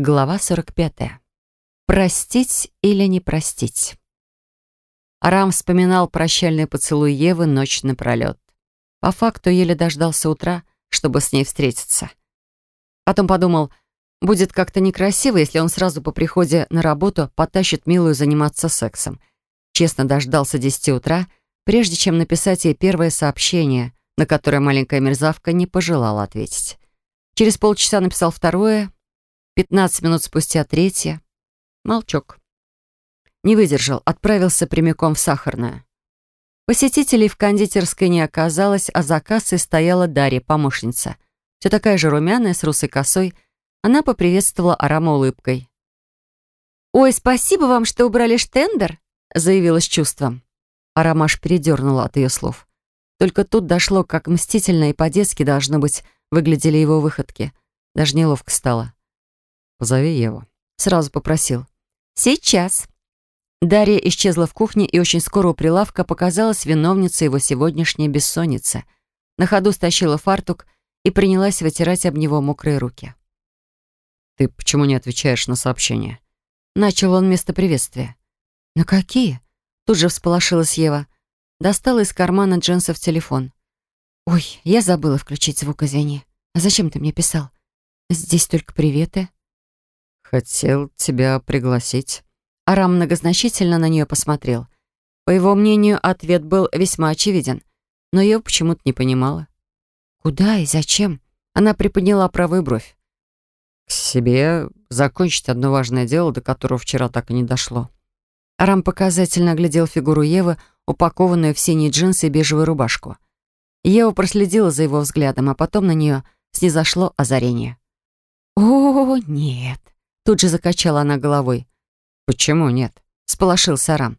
Глава 45. Простить или не простить? Арам вспоминал прощальный поцелуй Евы ночь напролет. По факту еле дождался утра, чтобы с ней встретиться. Потом подумал, будет как-то некрасиво, если он сразу по приходе на работу потащит Милую заниматься сексом. Честно дождался 10 утра, прежде чем написать ей первое сообщение, на которое маленькая мерзавка не пожелала ответить. Через полчаса написал второе — Пятнадцать минут спустя третья. Молчок. Не выдержал, отправился прямиком в сахарную. Посетителей в кондитерской не оказалось, а за кассой стояла Дарья, помощница. Все такая же румяная, с русой косой. Она поприветствовала Арама улыбкой. «Ой, спасибо вам, что убрали штендер», заявила с чувством. Арамаш передернула от ее слов. Только тут дошло, как мстительно и по-детски, должно быть, выглядели его выходки. Даже неловко стало. «Позови Еву», — сразу попросил. «Сейчас». Дарья исчезла в кухне, и очень скоро у прилавка показалась виновница его сегодняшней бессонницы. На ходу стащила фартук и принялась вытирать об него мокрые руки. «Ты почему не отвечаешь на сообщения?» Начал он вместо приветствия. «На какие?» Тут же всполошилась Ева. Достала из кармана джинсов телефон. «Ой, я забыла включить звук, извини. А зачем ты мне писал? Здесь только приветы». «Хотел тебя пригласить». Арам многозначительно на нее посмотрел. По его мнению, ответ был весьма очевиден, но ее почему-то не понимала. «Куда и зачем?» Она приподняла правую бровь. «К себе закончить одно важное дело, до которого вчера так и не дошло». Арам показательно оглядел фигуру Евы, упакованную в синие джинсы и бежевую рубашку. Ева проследила за его взглядом, а потом на нее снизошло озарение. «О, нет!» Тут же закачала она головой. «Почему нет?» — сполошился Арам.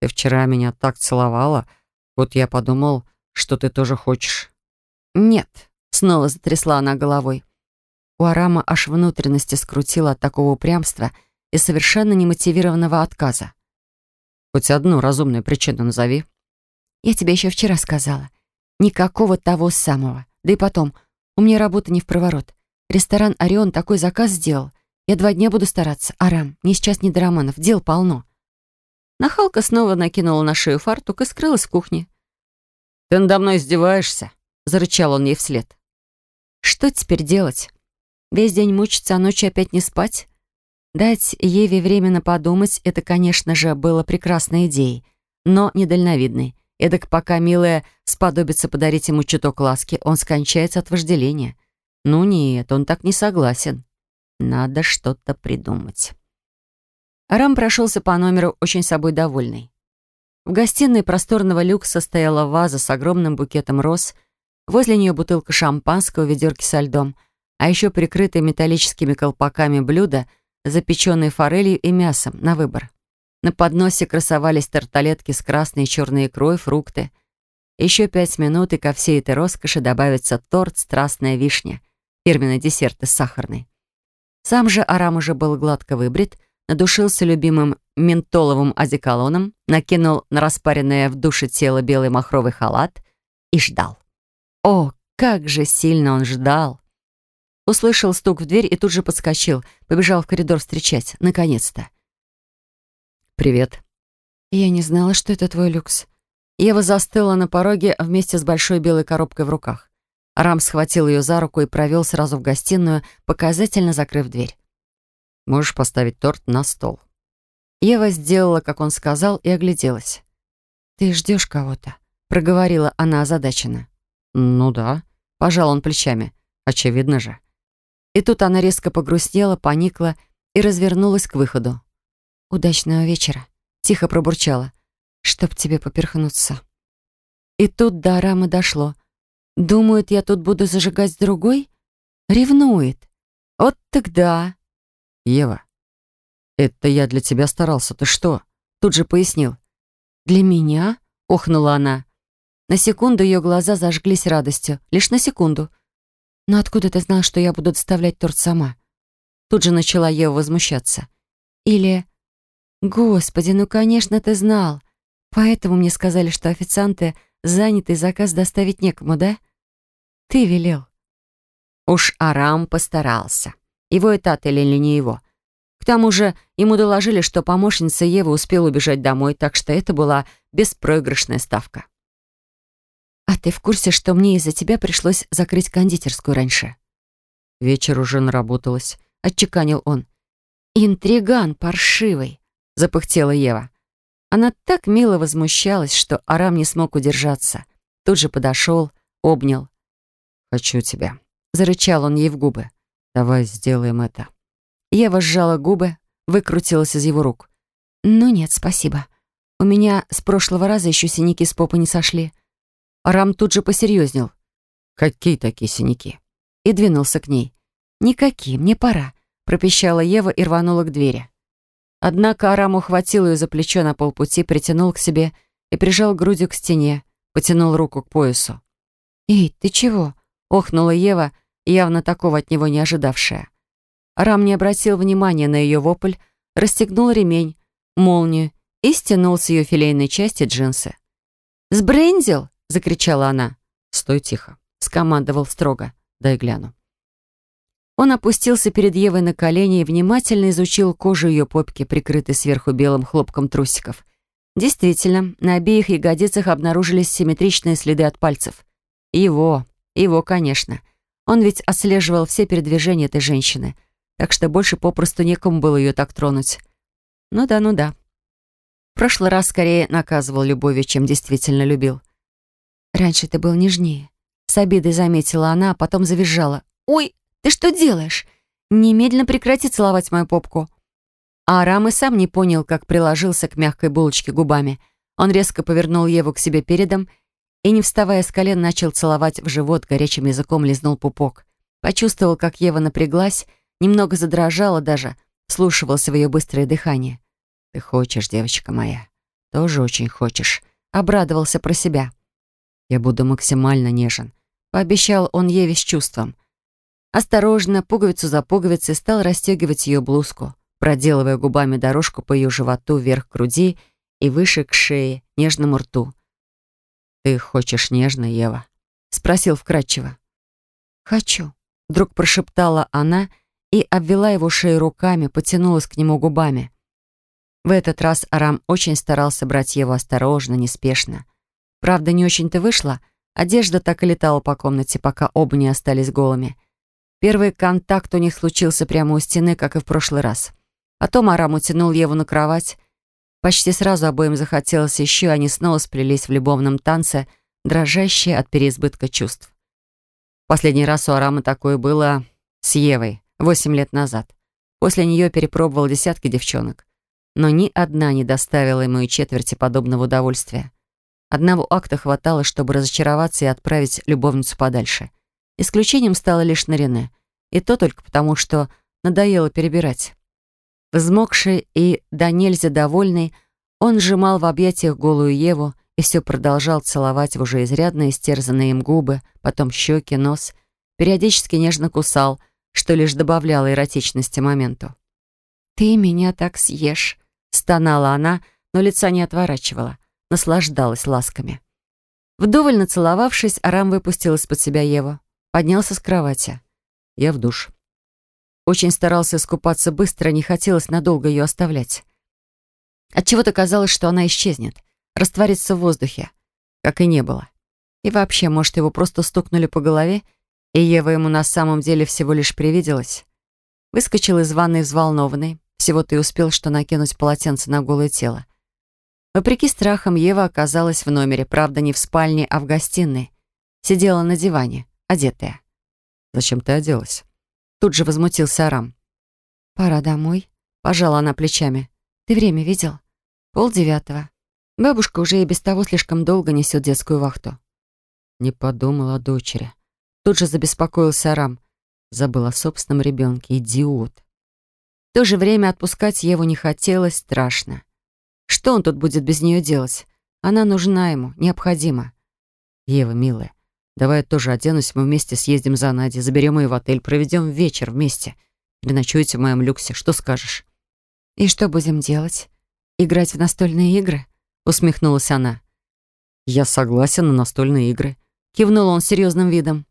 «Ты вчера меня так целовала, вот я подумал, что ты тоже хочешь». «Нет», — снова затрясла она головой. У Арама аж внутренности скрутила от такого упрямства и совершенно немотивированного отказа. «Хоть одну разумную причину назови». «Я тебе еще вчера сказала. Никакого того самого. Да и потом, у меня работа не в проворот. Ресторан «Орион» такой заказ сделал. Я два дня буду стараться. Арам, мне сейчас не до романов, дел полно». Нахалка снова накинула на шею фартук и скрылась в кухне. «Ты надо мной издеваешься?» — зарычал он ей вслед. «Что теперь делать? Весь день мучиться, а ночью опять не спать?» Дать Еве временно подумать, это, конечно же, было прекрасной идеей, но недальновидной. Эдак, пока милая сподобится подарить ему чуток ласки, он скончается от вожделения. Ну нет, он так не согласен. Надо что-то придумать. Арам прошелся по номеру, очень собой довольный. В гостиной просторного люкса стояла ваза с огромным букетом роз, возле нее бутылка шампанского в ведерке со льдом, а еще прикрытые металлическими колпаками блюда, запеченные форелью и мясом, на выбор. На подносе красовались тарталетки с красной и черной икрой, фрукты. Еще пять минут, и ко всей этой роскоши добавится торт «Страстная вишня», фирменный десерт из сахарной. Сам же Арам уже был гладко выбрит, надушился любимым ментоловым одеколоном, накинул на распаренное в душе тело белый махровый халат и ждал. О, как же сильно он ждал! Услышал стук в дверь и тут же подскочил, побежал в коридор встречать. Наконец-то. «Привет». «Я не знала, что это твой люкс». Ева застыла на пороге вместе с большой белой коробкой в руках. Рам схватил ее за руку и провел сразу в гостиную, показательно закрыв дверь. «Можешь поставить торт на стол». Ева сделала, как он сказал, и огляделась. «Ты ждешь кого-то?» — проговорила она озадаченно. «Ну да», — пожал он плечами. «Очевидно же». И тут она резко погрустнела, поникла и развернулась к выходу. «Удачного вечера», — тихо пробурчала, «чтоб тебе поперхнуться». И тут до Арамы дошло. Думает, я тут буду зажигать с другой? Ревнует. Вот тогда. Ева, это я для тебя старался. Ты что? Тут же пояснил. Для меня? Охнула она. На секунду ее глаза зажглись радостью. Лишь на секунду. Но откуда ты знал, что я буду доставлять торт сама? Тут же начала Ева возмущаться. Или... Господи, ну, конечно, ты знал. Поэтому мне сказали, что официанты заняты, заказ доставить некому, да? Ты велел. Уж Арам постарался. Его этат или не его. К тому же ему доложили, что помощница Ева успела убежать домой, так что это была беспроигрышная ставка. «А ты в курсе, что мне из-за тебя пришлось закрыть кондитерскую раньше?» Вечер уже наработалось, отчеканил он. «Интриган паршивый», — запыхтела Ева. Она так мило возмущалась, что Арам не смог удержаться. Тут же подошел, обнял. «Хочу тебя», — зарычал он ей в губы. «Давай сделаем это». Ева сжала губы, выкрутилась из его рук. «Ну нет, спасибо. У меня с прошлого раза еще синяки с попы не сошли». Арам тут же посерьезнел. «Какие такие синяки?» И двинулся к ней. «Никакие, мне пора», — пропищала Ева и рванула к двери. Однако Арам ухватил ее за плечо на полпути, притянул к себе и прижал грудью к стене, потянул руку к поясу. «Эй, ты чего?» — охнула Ева, явно такого от него не ожидавшая. Рам не обратил внимания на ее вопль, расстегнул ремень, молнию и стянул с ее филейной части джинсы. «Сбрендил!» — закричала она. «Стой тихо!» — скомандовал строго. «Дай гляну». Он опустился перед Евой на колени и внимательно изучил кожу ее попки, прикрытой сверху белым хлопком трусиков. Действительно, на обеих ягодицах обнаружились симметричные следы от пальцев. Его, его, конечно. Он ведь отслеживал все передвижения этой женщины — так что больше попросту некому было ее так тронуть. Ну да, ну да. В прошлый раз скорее наказывал любовью, чем действительно любил. «Раньше ты был нежнее», — с обидой заметила она, а потом завизжала. «Ой, ты что делаешь? Немедленно прекрати целовать мою попку». А Арам и сам не понял, как приложился к мягкой булочке губами. Он резко повернул Еву к себе передом и, не вставая с колен, начал целовать в живот, горячим языком лизнул пупок. Почувствовал, как Ева напряглась, Немного задрожала даже, слушивался в ее быстрое дыхание. «Ты хочешь, девочка моя, тоже очень хочешь», — обрадовался про себя. «Я буду максимально нежен», — пообещал он Еве с чувством. Осторожно, пуговицу за пуговицей, стал расстегивать ее блузку, проделывая губами дорожку по ее животу вверх к груди и выше к шее, нежному рту. «Ты хочешь нежно, Ева?» — спросил вкратчиво. «Хочу», — вдруг прошептала она и обвела его шею руками, потянулась к нему губами. В этот раз Арам очень старался брать его осторожно, неспешно. Правда, не очень-то вышло. Одежда так и летала по комнате, пока оба не остались голыми. Первый контакт у них случился прямо у стены, как и в прошлый раз. Потом Арам утянул Еву на кровать. Почти сразу обоим захотелось еще, они снова сплелись в любовном танце, дрожащие от переизбытка чувств. Последний раз у Арама такое было с Евой, Восемь лет назад. После нее перепробовал десятки девчонок. Но ни одна не доставила ему и четверти подобного удовольствия. Одного акта хватало, чтобы разочароваться и отправить любовницу подальше. Исключением стало лишь Нарине. И то только потому, что надоело перебирать. Взмокший и до нельзя довольный, он сжимал в объятиях голую Еву и все продолжал целовать в уже изрядно истерзанные им губы, потом щеки, нос, периодически нежно кусал — что лишь добавляло эротичности моменту. «Ты меня так съешь», — стонала она, но лица не отворачивала, наслаждалась ласками. Вдоволь нацеловавшись, Арам выпустил из-под себя Еву, поднялся с кровати. Я в душ. Очень старался искупаться быстро, не хотелось надолго ее оставлять. Отчего-то казалось, что она исчезнет, растворится в воздухе, как и не было. И вообще, может, его просто стукнули по голове, и Ева ему на самом деле всего лишь привиделась. Выскочил из ванной взволнованный. Всего-то и успел, что накинуть полотенце на голое тело. Вопреки страхам, Ева оказалась в номере, правда, не в спальне, а в гостиной. Сидела на диване, одетая. «Зачем ты оделась?» Тут же возмутился Арам. «Пора домой», — пожала она плечами. «Ты время видел?» «Пол девятого. Бабушка уже и без того слишком долго несет детскую вахту». Не подумала о дочери. Тут же забеспокоился Арам. Забыл о собственном ребенке. Идиот. В то же время отпускать Еву не хотелось страшно. Что он тут будет без нее делать? Она нужна ему, необходима. Ева, милая, давай я тоже оденусь, мы вместе съездим за Надей, заберем ее в отель, проведем вечер вместе. Переночуете в моем люксе, что скажешь? И что будем делать? Играть в настольные игры? Усмехнулась она. Я согласен на настольные игры. Кивнул он серьезным видом.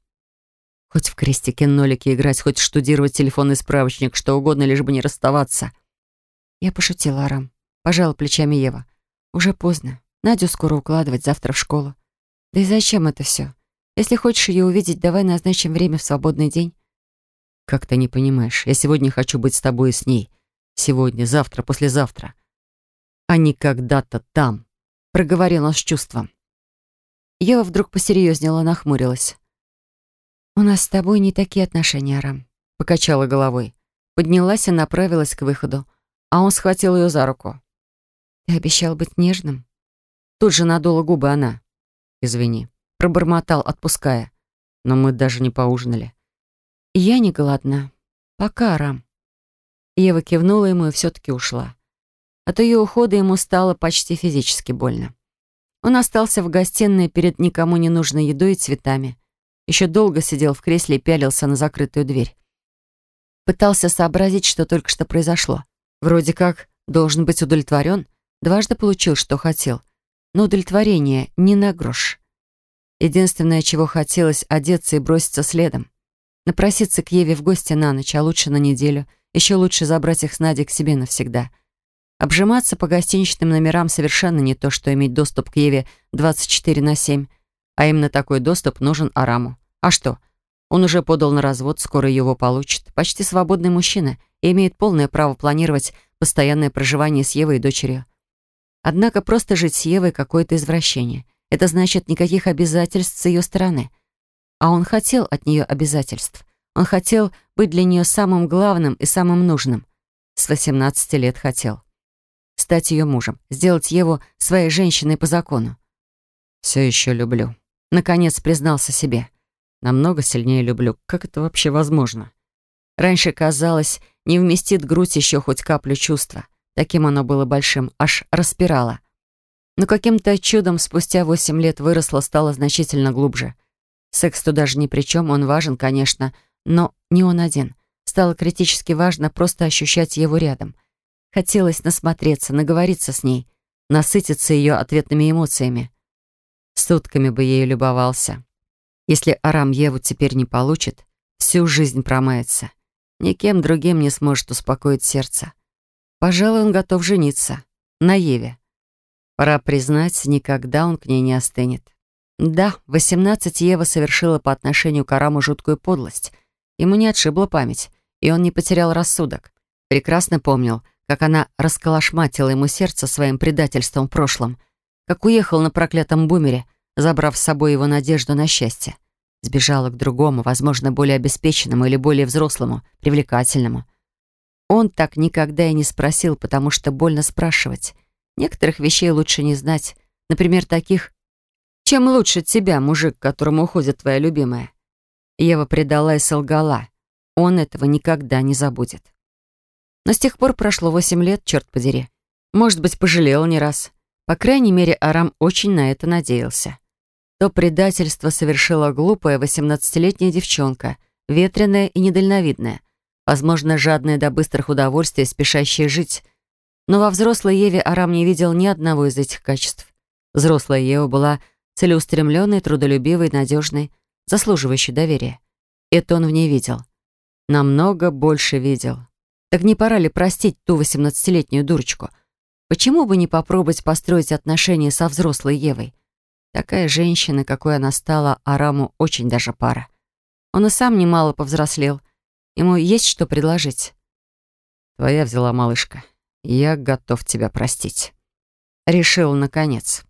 Хоть в крестике-нолике играть, хоть штудировать телефонный справочник, что угодно, лишь бы не расставаться. Я пошутила, Арам. Пожала плечами Ева. Уже поздно. Надю скоро укладывать, завтра в школу. Да и зачем это все? Если хочешь ее увидеть, давай назначим время в свободный день. Как ты не понимаешь, я сегодня хочу быть с тобой и с ней. Сегодня, завтра, послезавтра. А не когда-то там, проговорил он с чувством. Ева вдруг посерьезнела, нахмурилась. «У нас с тобой не такие отношения, Арам», — покачала головой. Поднялась и направилась к выходу, а он схватил ее за руку. «Ты обещал быть нежным?» Тут же надула губы она. «Извини», — пробормотал, отпуская. «Но мы даже не поужинали». «Я не голодна. Пока, Арам». Ева кивнула ему и все-таки ушла. От ее ухода ему стало почти физически больно. Он остался в гостиной перед никому не нужной едой и цветами. Еще долго сидел в кресле и пялился на закрытую дверь. Пытался сообразить, что только что произошло. Вроде как должен быть удовлетворен, дважды получил, что хотел. Но удовлетворение не на грош. Единственное, чего хотелось, одеться и броситься следом. Напроситься к Еве в гости на ночь, а лучше на неделю. Еще лучше забрать их с Надей к себе навсегда. Обжиматься по гостиничным номерам совершенно не то, что иметь доступ к Еве 24 на 7. А именно такой доступ нужен Араму. А что? Он уже подал на развод, скоро его получит. Почти свободный мужчина и имеет полное право планировать постоянное проживание с Евой и дочерью. Однако просто жить с Евой какое-то извращение. Это значит никаких обязательств с ее стороны. А он хотел от нее обязательств. Он хотел быть для нее самым главным и самым нужным. С 18 лет хотел стать ее мужем, сделать Еву своей женщиной по закону. «Все еще люблю», — наконец признался себе. «Намного сильнее люблю. Как это вообще возможно?» Раньше казалось, не вместит грудь еще хоть каплю чувства. Таким оно было большим, аж распирало. Но каким-то чудом спустя восемь лет выросло, стало значительно глубже. Секс тут даже ни при чем, он важен, конечно, но не он один. Стало критически важно просто ощущать его рядом — Хотелось насмотреться, наговориться с ней, насытиться ее ответными эмоциями. Сутками бы ею любовался. Если Арам Еву теперь не получит, всю жизнь промается. Никем другим не сможет успокоить сердце. Пожалуй, он готов жениться. На Еве. Пора признать, никогда он к ней не остынет. Да, в 18 Ева совершила по отношению к Араму жуткую подлость. Ему не отшибла память, и он не потерял рассудок. Прекрасно помнил, как она расколошматила ему сердце своим предательством в прошлом, как уехал на проклятом бумере, забрав с собой его надежду на счастье. Сбежала к другому, возможно, более обеспеченному или более взрослому, привлекательному. Он так никогда и не спросил, потому что больно спрашивать. Некоторых вещей лучше не знать. Например, таких «Чем лучше тебя, мужик, которому уходит твоя любимая?» Ева предала и солгала. Он этого никогда не забудет. Но с тех пор прошло восемь лет, черт подери. Может быть, пожалел не раз. По крайней мере, Арам очень на это надеялся. То предательство совершила глупая восемнадцатилетняя девчонка, ветреная и недальновидная, возможно, жадная до быстрых удовольствий, спешащая жить. Но во взрослой Еве Арам не видел ни одного из этих качеств. Взрослая Ева была целеустремленной, трудолюбивой, надежной, заслуживающей доверия. Это он в ней видел. Намного больше видел. Так не пора ли простить ту восемнадцатилетнюю дурочку? Почему бы не попробовать построить отношения со взрослой Евой? Такая женщина, какой она стала, Араму очень даже пара. Он и сам немало повзрослел. Ему есть что предложить. «Твоя взяла малышка. Я готов тебя простить». Решил, наконец.